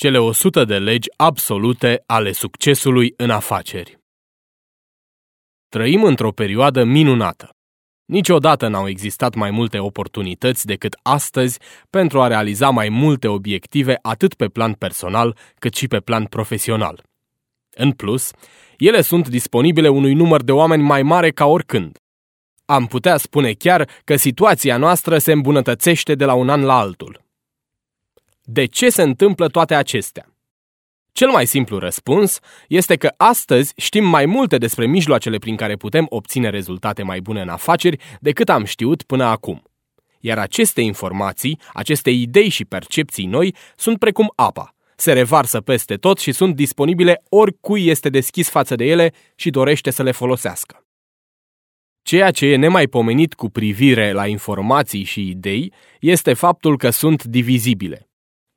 Cele 100 de legi absolute ale succesului în afaceri. Trăim într-o perioadă minunată. Niciodată n-au existat mai multe oportunități decât astăzi pentru a realiza mai multe obiective atât pe plan personal cât și pe plan profesional. În plus, ele sunt disponibile unui număr de oameni mai mare ca oricând. Am putea spune chiar că situația noastră se îmbunătățește de la un an la altul. De ce se întâmplă toate acestea? Cel mai simplu răspuns este că astăzi știm mai multe despre mijloacele prin care putem obține rezultate mai bune în afaceri decât am știut până acum. Iar aceste informații, aceste idei și percepții noi sunt precum apa. Se revarsă peste tot și sunt disponibile oricui este deschis față de ele și dorește să le folosească. Ceea ce e nemaipomenit cu privire la informații și idei este faptul că sunt divizibile.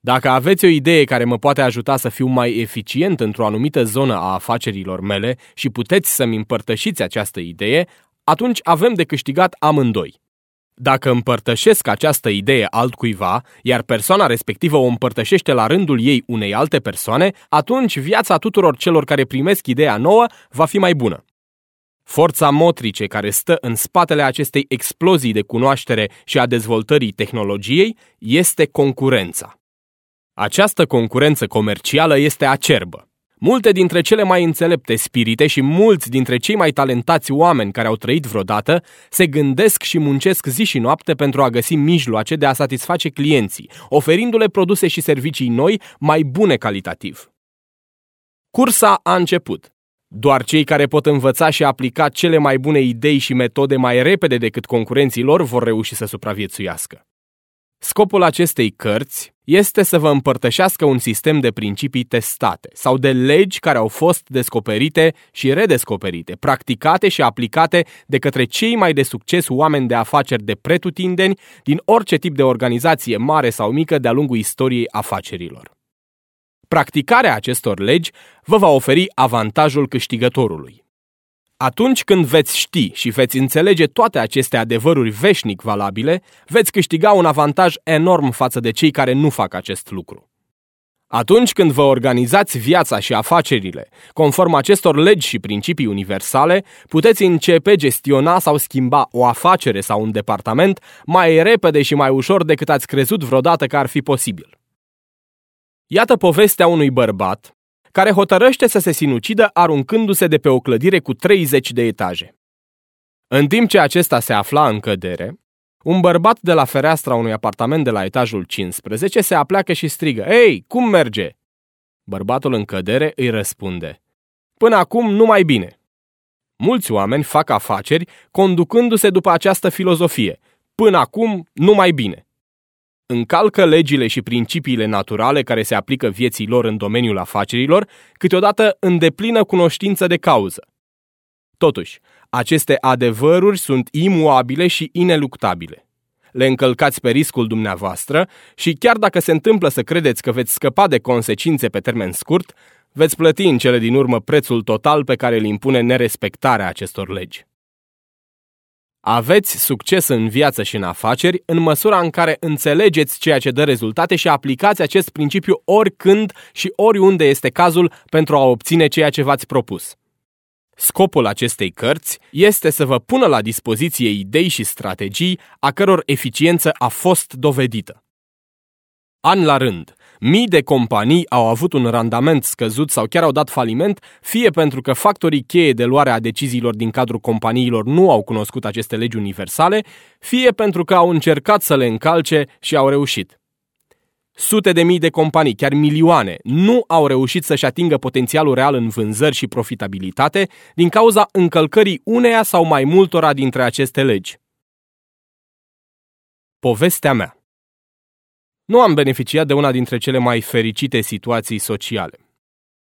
Dacă aveți o idee care mă poate ajuta să fiu mai eficient într-o anumită zonă a afacerilor mele și puteți să-mi împărtășiți această idee, atunci avem de câștigat amândoi. Dacă împărtășesc această idee altcuiva, iar persoana respectivă o împărtășește la rândul ei unei alte persoane, atunci viața tuturor celor care primesc ideea nouă va fi mai bună. Forța motrice care stă în spatele acestei explozii de cunoaștere și a dezvoltării tehnologiei este concurența. Această concurență comercială este acerbă. Multe dintre cele mai înțelepte spirite și mulți dintre cei mai talentați oameni care au trăit vreodată se gândesc și muncesc zi și noapte pentru a găsi mijloace de a satisface clienții, oferindu-le produse și servicii noi mai bune calitativ. Cursa a început. Doar cei care pot învăța și aplica cele mai bune idei și metode mai repede decât concurenții lor vor reuși să supraviețuiască. Scopul acestei cărți este să vă împărtășească un sistem de principii testate sau de legi care au fost descoperite și redescoperite, practicate și aplicate de către cei mai de succes oameni de afaceri de pretutindeni din orice tip de organizație mare sau mică de-a lungul istoriei afacerilor. Practicarea acestor legi vă va oferi avantajul câștigătorului. Atunci când veți ști și veți înțelege toate aceste adevăruri veșnic valabile, veți câștiga un avantaj enorm față de cei care nu fac acest lucru. Atunci când vă organizați viața și afacerile conform acestor legi și principii universale, puteți începe gestiona sau schimba o afacere sau un departament mai repede și mai ușor decât ați crezut vreodată că ar fi posibil. Iată povestea unui bărbat care hotărăște să se sinucidă aruncându-se de pe o clădire cu 30 de etaje. În timp ce acesta se afla în cădere, un bărbat de la fereastra unui apartament de la etajul 15 se apleacă și strigă, Ei, cum merge?" Bărbatul în cădere îi răspunde, Până acum nu mai bine. Mulți oameni fac afaceri conducându-se după această filozofie, până acum nu mai bine încalcă legile și principiile naturale care se aplică vieții lor în domeniul afacerilor, câteodată în deplină cunoștință de cauză. Totuși, aceste adevăruri sunt imuabile și ineluctabile. Le încălcați pe riscul dumneavoastră și chiar dacă se întâmplă să credeți că veți scăpa de consecințe pe termen scurt, veți plăti în cele din urmă prețul total pe care îl impune nerespectarea acestor legi. Aveți succes în viață și în afaceri în măsura în care înțelegeți ceea ce dă rezultate și aplicați acest principiu oricând și oriunde este cazul pentru a obține ceea ce v-ați propus. Scopul acestei cărți este să vă pună la dispoziție idei și strategii a căror eficiență a fost dovedită. An la rând, Mii de companii au avut un randament scăzut sau chiar au dat faliment, fie pentru că factorii cheie de luare a deciziilor din cadrul companiilor nu au cunoscut aceste legi universale, fie pentru că au încercat să le încalce și au reușit. Sute de mii de companii, chiar milioane, nu au reușit să-și atingă potențialul real în vânzări și profitabilitate din cauza încălcării uneia sau mai multora dintre aceste legi. Povestea mea nu am beneficiat de una dintre cele mai fericite situații sociale.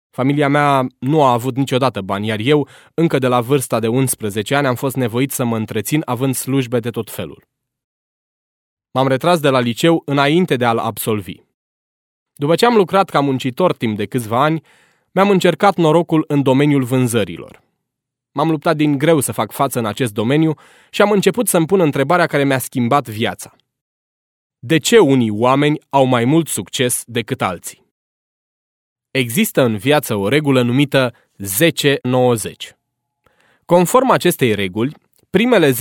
Familia mea nu a avut niciodată bani, iar eu, încă de la vârsta de 11 ani, am fost nevoit să mă întrețin având slujbe de tot felul. M-am retras de la liceu înainte de a-l absolvi. După ce am lucrat ca muncitor timp de câțiva ani, mi-am încercat norocul în domeniul vânzărilor. M-am luptat din greu să fac față în acest domeniu și am început să-mi pun întrebarea care mi-a schimbat viața. De ce unii oameni au mai mult succes decât alții? Există în viață o regulă numită 10-90. Conform acestei reguli, primele 10%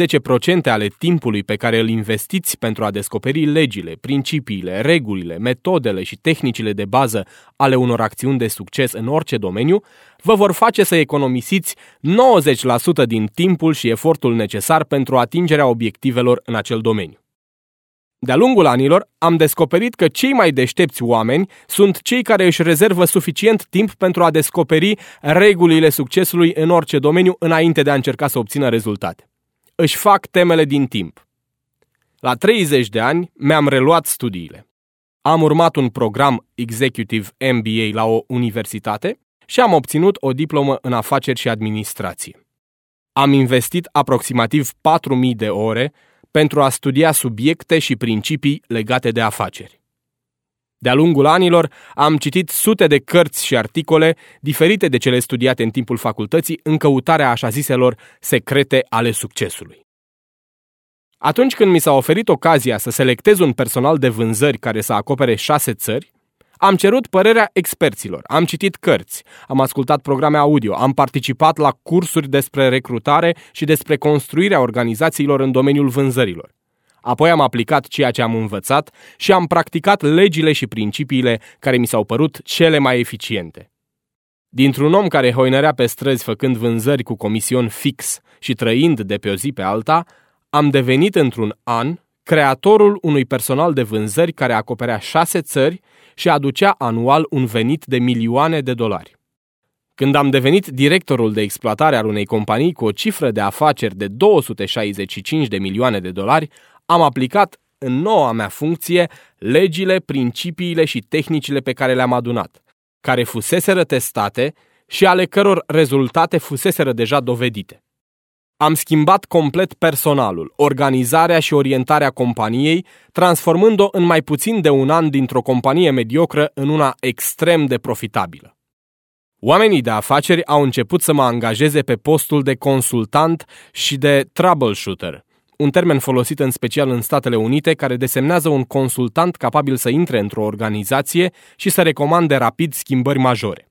ale timpului pe care îl investiți pentru a descoperi legile, principiile, regulile, metodele și tehnicile de bază ale unor acțiuni de succes în orice domeniu, vă vor face să economisiți 90% din timpul și efortul necesar pentru atingerea obiectivelor în acel domeniu. De-a lungul anilor, am descoperit că cei mai deștepți oameni sunt cei care își rezervă suficient timp pentru a descoperi regulile succesului în orice domeniu înainte de a încerca să obțină rezultate. Își fac temele din timp. La 30 de ani mi-am reluat studiile. Am urmat un program Executive MBA la o universitate și am obținut o diplomă în afaceri și administrație. Am investit aproximativ 4.000 de ore pentru a studia subiecte și principii legate de afaceri. De-a lungul anilor am citit sute de cărți și articole diferite de cele studiate în timpul facultății în căutarea așa ziselor secrete ale succesului. Atunci când mi s-a oferit ocazia să selectez un personal de vânzări care să acopere șase țări, am cerut părerea experților, am citit cărți, am ascultat programe audio, am participat la cursuri despre recrutare și despre construirea organizațiilor în domeniul vânzărilor. Apoi am aplicat ceea ce am învățat și am practicat legile și principiile care mi s-au părut cele mai eficiente. Dintr-un om care hoinărea pe străzi făcând vânzări cu comision fix și trăind de pe o zi pe alta, am devenit într-un an creatorul unui personal de vânzări care acoperea șase țări și aducea anual un venit de milioane de dolari. Când am devenit directorul de exploatare al unei companii cu o cifră de afaceri de 265 de milioane de dolari, am aplicat în noua mea funcție legile, principiile și tehnicile pe care le-am adunat, care fuseseră testate și ale căror rezultate fuseseră deja dovedite. Am schimbat complet personalul, organizarea și orientarea companiei, transformând-o în mai puțin de un an dintr-o companie mediocră în una extrem de profitabilă. Oamenii de afaceri au început să mă angajeze pe postul de consultant și de troubleshooter, un termen folosit în special în Statele Unite care desemnează un consultant capabil să intre într-o organizație și să recomande rapid schimbări majore.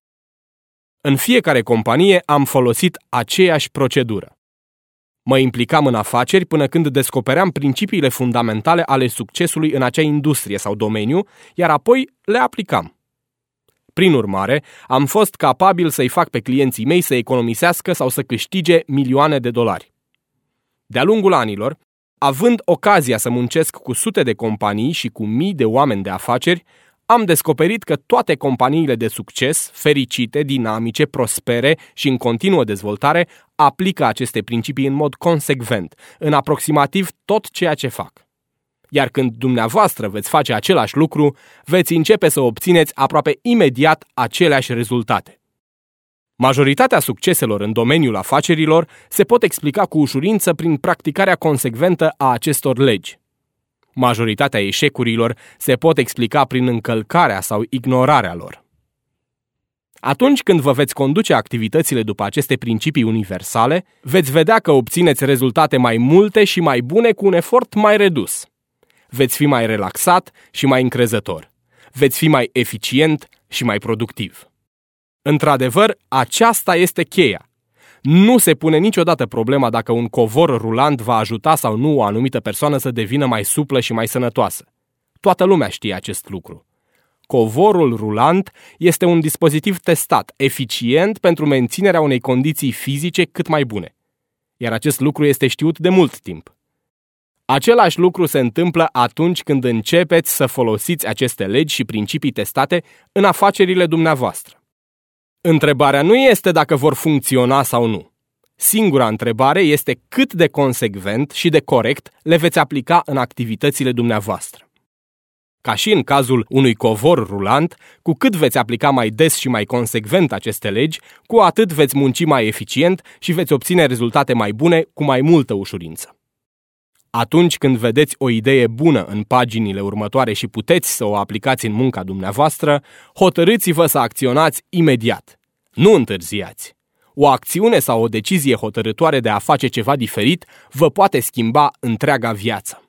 În fiecare companie am folosit aceeași procedură. Mă implicam în afaceri până când descopeream principiile fundamentale ale succesului în acea industrie sau domeniu, iar apoi le aplicam. Prin urmare, am fost capabil să-i fac pe clienții mei să economisească sau să câștige milioane de dolari. De-a lungul anilor, având ocazia să muncesc cu sute de companii și cu mii de oameni de afaceri, am descoperit că toate companiile de succes, fericite, dinamice, prospere și în continuă dezvoltare, aplică aceste principii în mod consecvent, în aproximativ tot ceea ce fac. Iar când dumneavoastră veți face același lucru, veți începe să obțineți aproape imediat aceleași rezultate. Majoritatea succeselor în domeniul afacerilor se pot explica cu ușurință prin practicarea consecventă a acestor legi. Majoritatea eșecurilor se pot explica prin încălcarea sau ignorarea lor. Atunci când vă veți conduce activitățile după aceste principii universale, veți vedea că obțineți rezultate mai multe și mai bune cu un efort mai redus. Veți fi mai relaxat și mai încrezător. Veți fi mai eficient și mai productiv. Într-adevăr, aceasta este cheia. Nu se pune niciodată problema dacă un covor rulant va ajuta sau nu o anumită persoană să devină mai suplă și mai sănătoasă. Toată lumea știe acest lucru. Covorul rulant este un dispozitiv testat, eficient pentru menținerea unei condiții fizice cât mai bune. Iar acest lucru este știut de mult timp. Același lucru se întâmplă atunci când începeți să folosiți aceste legi și principii testate în afacerile dumneavoastră. Întrebarea nu este dacă vor funcționa sau nu. Singura întrebare este cât de consecvent și de corect le veți aplica în activitățile dumneavoastră. Ca și în cazul unui covor rulant, cu cât veți aplica mai des și mai consecvent aceste legi, cu atât veți munci mai eficient și veți obține rezultate mai bune cu mai multă ușurință. Atunci când vedeți o idee bună în paginile următoare și puteți să o aplicați în munca dumneavoastră, hotărâți-vă să acționați imediat. Nu întârziați. O acțiune sau o decizie hotărătoare de a face ceva diferit vă poate schimba întreaga viață.